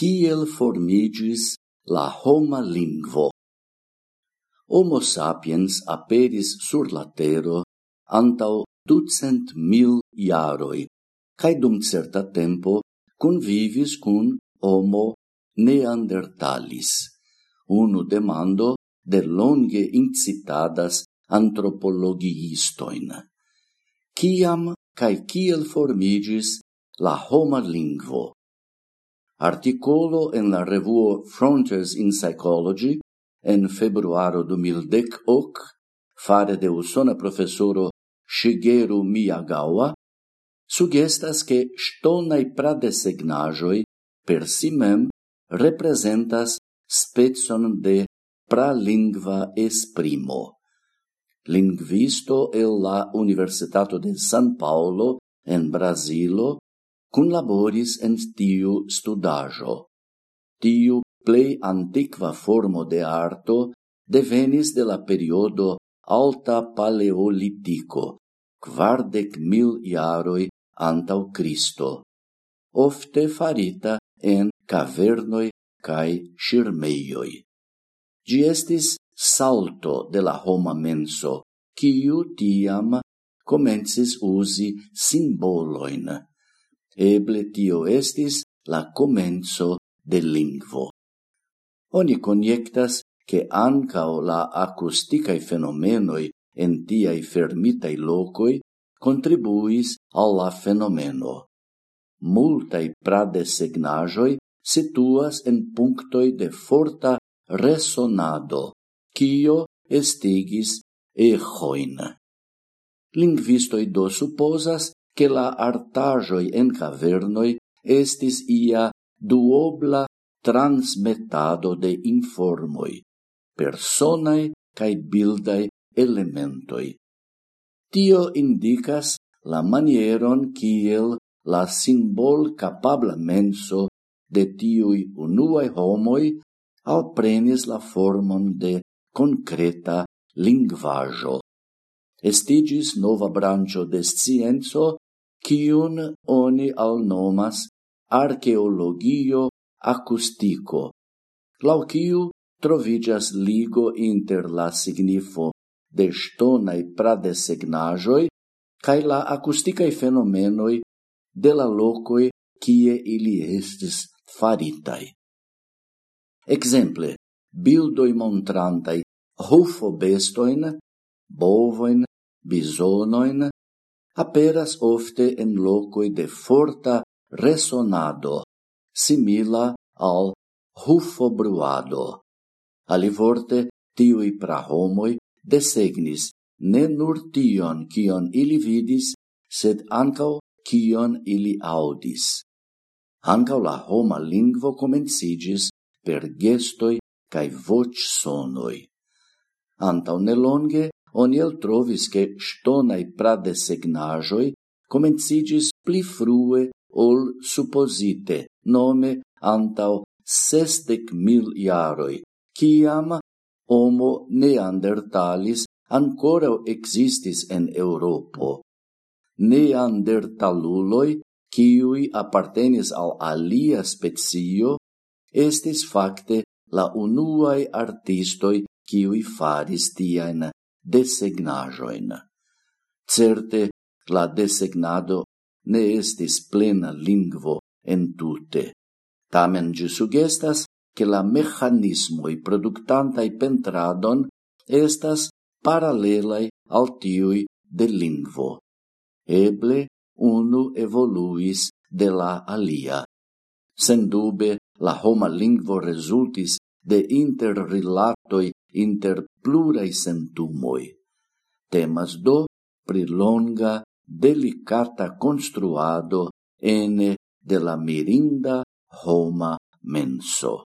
kiel formigis la homa lingvo. Homo sapiens aperis sur la tero antau ducent mil iaroi, cae dum certa tempo convivis cun homo neandertalis, unu demando de longe incitadas antropologiistoin. Ciam cae kiel formigis la homa lingvo? articolo en la revuo Frontiers in Psychology en februaro 2010 fare de usona professoro Shigeru Miyagawa sugestas che stonai pradesegnajoi per si mem representas spezon de pralingva esprimo. Lingvisto el la Universitato de San Paolo en Brasilo cunlaboris en tiu studajo. Tiu plei antiqua formo de arto devenis de la periodo alta paleolitico, quardec mil iaroi antau Cristo, ofte farita en cavernoi cae shirmeioi. Gi estis salto de la homa menso, quiu tiam comences usi simboloin Eble tio estis la comenzo de lingvo. Oni conjectas che ancao la acusticae fenomenoi en tiai fermitai locoi contribuis alla fenomeno. Multai pradesegnajoi situas en punctoi de forta resonado, cio estigis echoin. Lingvistoi do supposas che la artajoi en cavernoi estis ia duobla transmetado de informoi, personae cae bildae elementoi. Tio indicas la manieron kiel la simbol capabla menso de tiui unuae homoi alprenis la formon de concreta lingvajo. Estigis nova brancio de scienzo kiun oni al nomas archeologio acustico, lau kiu trovigas ligo inter la signifo de stonai pradesegnajoi cae la acusticae fenomenoi de la locoi quie ili estis faritai. Exemple, bildoi montrantai rufo bestoin, bovoin, bisonoin, aperas ofte en locoi de forta resonado, simila al rufo bruado. Alivorte, tiui prahomoi desegnis ne nur tion kion ili vidis, sed ancao kion ili audis. Ancao la homa lingvo comencigis per gestoi cae voc sonoi. Antau nelonge Oniel trovis che stonai pradesegnajoi comencigis pli frue ol supposite, nome antau sestec mil iaroi, ciam homo neandertalis ancora existis en Europo. Neandertaluloi, ciui appartenis al alia spezio, estis facte la unuae artistoi ciui faris tiaen desegnajoin. Certe, la desegnado ne estis plena lingvo entute. Tamen gi sugestas che la mecanismoi productantai pentradon estas paralelai al tiui de lingvo. Eble unu evoluis de la alia. Sendube, la homa lingvo resultis de interrilatoi inter plurai sentumoi. Temas do pri longa, delicata construado ene de la mirinda homa menso.